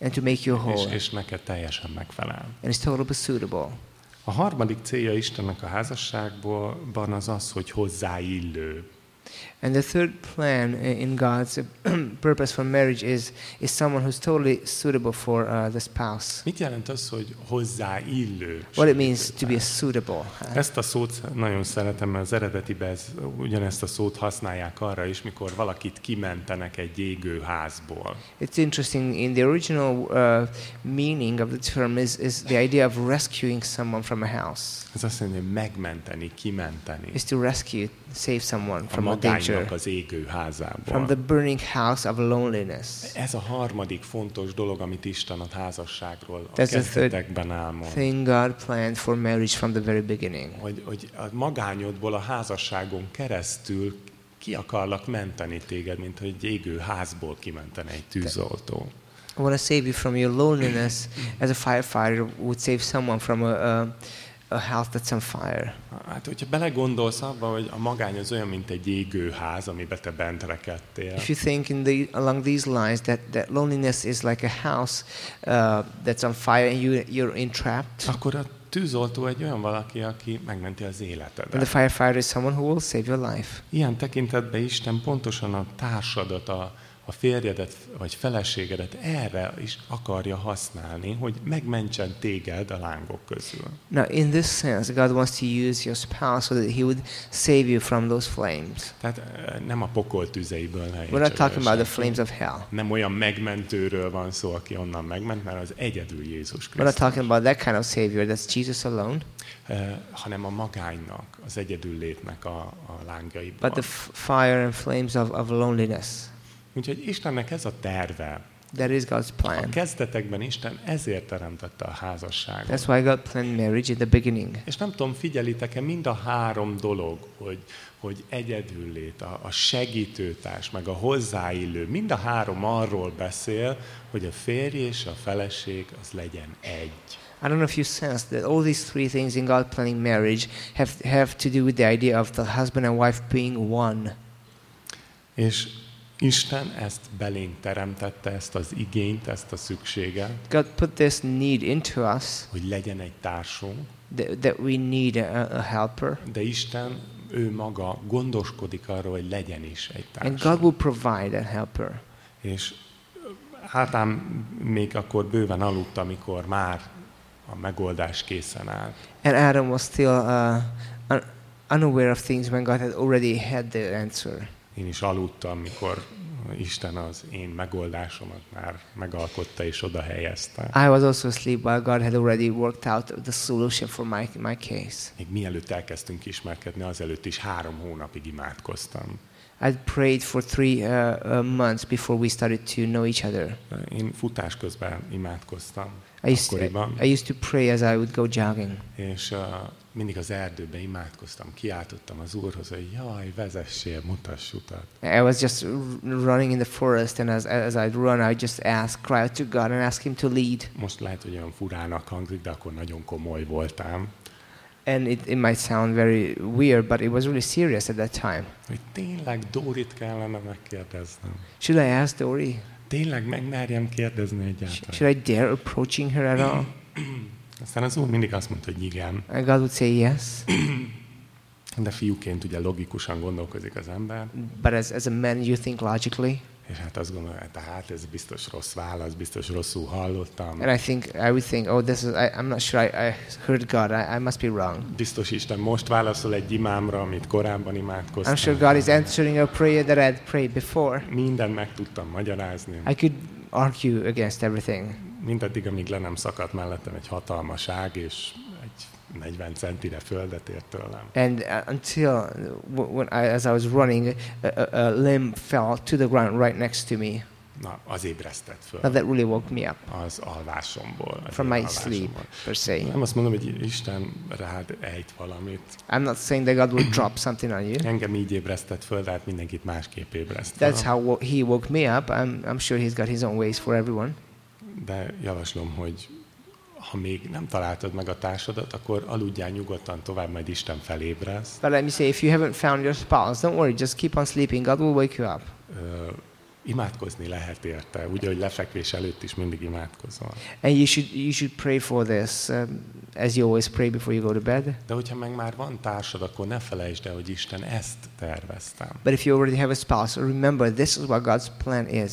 and to make you és, whole. és neked teljesen megfelel. And it's totally suitable. A harmadik célja Istennek a házasságban az az, hogy hozzáillő. And the third plan in God's purpose for marriage is, is someone who's totally suitable for uh, the spouse. Mit jelent az, hogy hozzáillő? What it means to be suitable. Ezt a szót nagyon szeretem, mert az eredetiben ez, ugyanezt a szót használják arra is, mikor valakit kimentenek egy égő házból. It's interesting. In the original uh, meaning of the term is, is the idea of rescuing someone from a house. Ez azt jelenti, hogy megmenteni, kimenteni Is to rescue, save someone a from a danger, magánynak az égő from házából. the burning house of loneliness. Ez a harmadik fontos dolog, amit Isten a házasságról a That's kezdetekben elmond. Thing God planned for marriage from the very beginning. Hogy, hogy a magányodból a házasságon keresztül ki akarlak menteni téged, mint hogy egy égő házból kimentene egy tűzoltó. I want to save you from your loneliness as a firefighter would save someone from a, a, a house that's on fire. Hát, hogyha belegondolsz abba, hogy a magány az olyan, mint egy égőház, amiben te bent rekedtél, If you think in the, along these lines that, that loneliness is like a house uh, that's on fire and you, you're entrapped, akkor a tűzoltó egy olyan valaki, aki megmenti az then the életedet. firefighter is someone who will save your life. Ilyen tekintetben Isten pontosan a társadat, a, a férjedet vagy feleségedet erre is akarja használni, hogy megmentsen téged a lángok közül. Now, in this sense, God wants to use your spouse so that He would save you from those flames. Tehát eh, nem a pokol tüzeiből We're not talking about the flames of hell. Nem olyan megmentőről van szó, aki onnan megment, mert az egyedül Jézus We're not Krisztus, talking about that kind of Savior, that's Jesus alone, eh, hanem a magánynak, az egyedül létnek a, a lángjaiban. but the fire and flames of, of loneliness. Úgyhogy Istennek ez a terve. That is God's A plan. kezdetekben Isten ezért teremtette a házasságot. That's why God planned marriage in the beginning. És nem tudom, figyelitek-e mind a három dolog, hogy, hogy egyedül lét, a, a segítőtárs, meg a hozzáillő, mind a három arról beszél, hogy a férj és a feleség az legyen egy. I don't know if you sense that all these three things in God planning marriage have, have to do with the idea of the husband and wife being one. És Isten ezt belénk teremtette, ezt az igényt, ezt a szükséget, God put this need into us hogy legyen egy társunk, that, that we need a, a helper, de Isten ő maga gondoskodik arról, hogy legyen is egy and God will provide that helper. És hát ám még akkor bőven aludt, amikor már a megoldás készen áll. And Adam was still uh, un- unaware of things when God had already had the answer. Én is aludtam, mikor Isten az én megoldásomat már megalkotta és oda helyezte. I was also asleep while God had already worked out the solution for my, my case. Még mielőtt elkezdtünk ismerkedni, azelőtt is három hónapig imádkoztam. I'd prayed for three uh, uh, months before we started to know each other. Én futás közben imádkoztam I used, akkoriban, I used to pray as I would go jogging. és uh, mindig az erdőben imádkoztam, kiáltottam az Úrhoz, hogy jaj, vezessél, mutass utat. I was just running in the forest, and as, as I'd run, I'd just ask, cry out to God and ask Him to lead. Most lehet, hogy olyan furának hangzik, de akkor nagyon komoly voltam, And it, it might sound very weird, but it was really serious at that time. hogy tényleg Dórit kellene megkérdeznem. Should I ask Dory? Tényleg megmerjem kérdezni egyáltalán. should I dare approaching her at all? Aztán az úr mindig azt mondta, hogy igen. God would say yes. De fiúként ugye logikusan gondolkozik az ember, But as, as a man, you think logically. és hát azt gondolja, hát tehát ez biztos rossz válasz, biztos rosszul hallottam. And I think, I would think, oh, this is, I, I'm not sure I, I heard God. I, I must be wrong. Biztos Isten most válaszol egy imámra, amit korábban I'm imádkoztam. sure God is answering a prayer that I'd prayed before. Mindent meg tudtam magyarázni. I could argue against everything. Mindaddig, amíg le nem szakadt mellettem egy hatalmas ág, és egy 40 centire földet ért tőlem. And uh, until when I, as I was running, a, a, limb fell to the ground right next to me. Na, az ébresztett föl. Now that really woke me up Az alvásomból. az from my sleep, alvásomból. per se. Nem azt mondom, hogy Isten rád ejt valamit. I'm not saying that God will drop something on you. Engem így ébresztett föl, de hát mindenkit másképp ébreszt. That's how He woke me up. I'm, I'm sure He's got His own ways for everyone. De javaslom, hogy ha még nem találtad meg a társadat, akkor aludjál nyugodtan tovább, majd Isten felébresz. But let me say, if you haven't found your spouse, don't worry, just keep on sleeping. God will wake you up. Ö, imádkozni lehet érte, úgy, hogy lefekvés előtt is mindig imádkozol. And you should, you should pray for this, um, as you always pray before you go to bed. De hogyha meg már van társad, akkor ne felejtsd el, hogy Isten ezt terveztem. But if you already have a spouse, remember this is what God's plan is.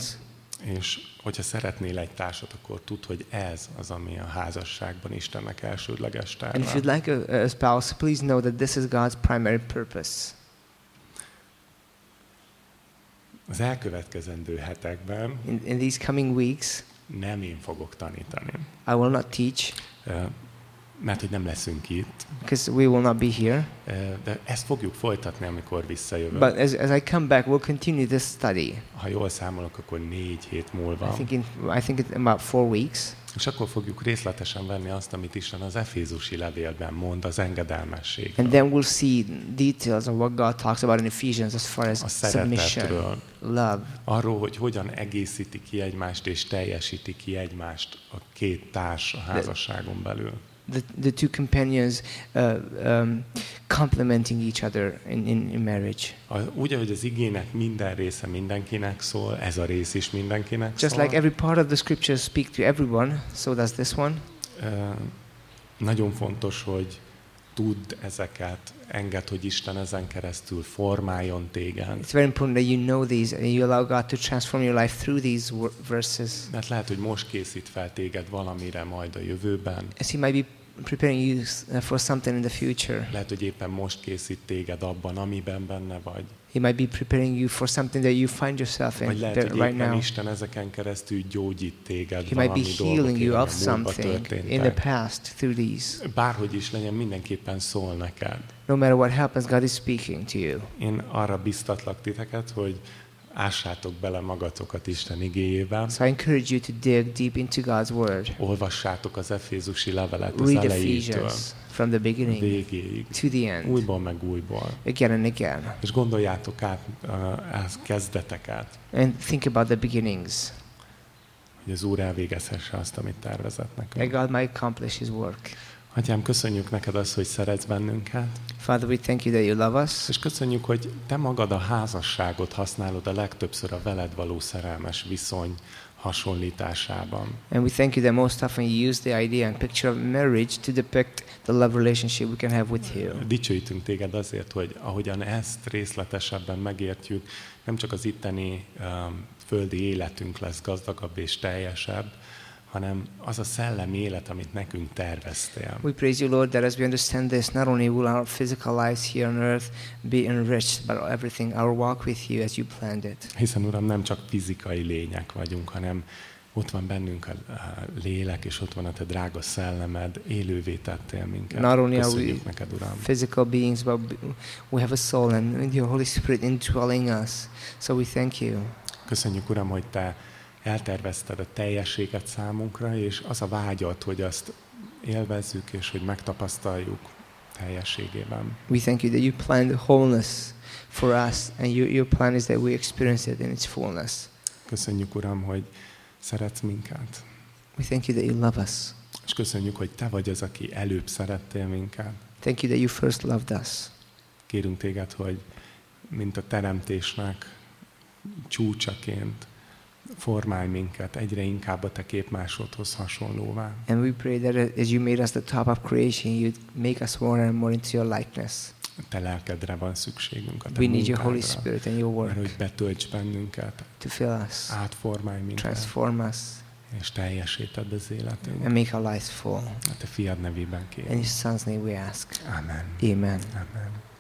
És hogyha szeretnél egy társat, akkor tudd, hogy ez az, ami a házasságban Istennek elsődleges And if you'd like a, a spouse, please know that this is God's primary purpose. Az elkövetkezendő hetekben In, in these coming weeks, nem én fogok tanítani, I will not teach. Ö, mert hogy nem leszünk itt, because we will not be here. De ezt fogjuk folytatni, amikor visszajövök. But as, as I come back, we'll continue this study. Ha jól számolok, akkor négy hét I múlva. think in I think in about four weeks. És akkor fogjuk részletesen venni azt, amit Isten az Efézusi levélben mond az engedelmesség. And then we'll see details of what God talks about in Ephesians as far as a submission, love, arról, hogy hogyan egészíti ki egymást és teljesíti ki egymást a két társ a házasságon belül. The, the two companions uh, um, complementing each other in, in, in marriage. A, úgy, ahogy az igének minden része mindenkinek szól, ez a rész is mindenkinek Just szól. like every part of the scriptures speak to everyone, so does this one. Ö, nagyon fontos, hogy tudd ezeket, enged, hogy Isten ezen keresztül formáljon téged. It's very important that you know these and you allow God to transform your life through these verses. Mert lehet, hogy most készít fel téged valamire majd a jövőben. As He might be preparing you uh, for something in the future. Lehet, hogy éppen most készít téged abban, amiben benne vagy. He might be preparing you for something that you find yourself in Vagy lehet, hogy right now. Isten ezeken keresztül gyógyít téged He might be healing you of something in the past through these. Bárhogy is legyen, mindenképpen szól neked. No matter what happens, God is speaking to you. Én arra biztatlak titeket, hogy ássátok bele magatokat Isten igéjébe, So I encourage you to dig deep into God's Word. olvassátok az Efézusi levelet az Read elejétől Ephesians from the beginning végéig, to the end, újból meg újból. again and again. És gondoljátok át uh, ezt kezdeteket, And think about the beginnings. hogy az Úr elvégezhesse azt, amit tervezett That nekünk. God might accomplish His work. Atyám, köszönjük neked azt, hogy szeretsz bennünket, Father, we thank you that you love us. és köszönjük, hogy te magad a házasságot használod a legtöbbször a veled való szerelmes viszony hasonlításában. And we thank you that most often you use the idea and picture of marriage to depict the love relationship we can have with you. Dicsőítünk téged azért, hogy ahogyan ezt részletesebben megértjük, nem csak az itteni um, földi életünk lesz gazdagabb és teljesebb, hanem az a szellemi élet, amit nekünk terveztél. We praise you, Lord, that as we understand this, not only will our physical lives here on earth be enriched, but everything, our walk with you as you planned it. Hiszen, Uram, nem csak fizikai lények vagyunk, hanem ott van bennünk a, lélek, és ott van a te drága szellemed, élővé tettél minket. Not only are Köszönjük we neked, Uram. Physical beings, but we have a soul and your Holy Spirit indwelling us. So we thank you. Köszönjük, Uram, hogy Te eltervezted a teljességet számunkra, és az a vágyat, hogy azt élvezzük, és hogy megtapasztaljuk teljességében. We thank you that you planned wholeness for us, and your, your plan is that we experience it in its fullness. Köszönjük, Uram, hogy szeretsz minket. We thank you that you love us. És köszönjük, hogy Te vagy az, aki előbb szerettél minket. Thank you that you first loved us. Kérünk Téged, hogy mint a teremtésnek csúcsaként formálj minket egyre inkább a Te képmásodhoz hasonlóvá. And we pray that as you made us the top of creation, you'd make us more and more into your likeness. Te lelkedre van szükségünk, a Te We need your Holy munkádra, Spirit and your mert work hogy betölts bennünket, to fill us, átformálj minket, transform us, és teljesíted az életünk. and make our lives full. A Te fiad nevében In kérünk. your Son's name we ask. Amen. Amen. Amen.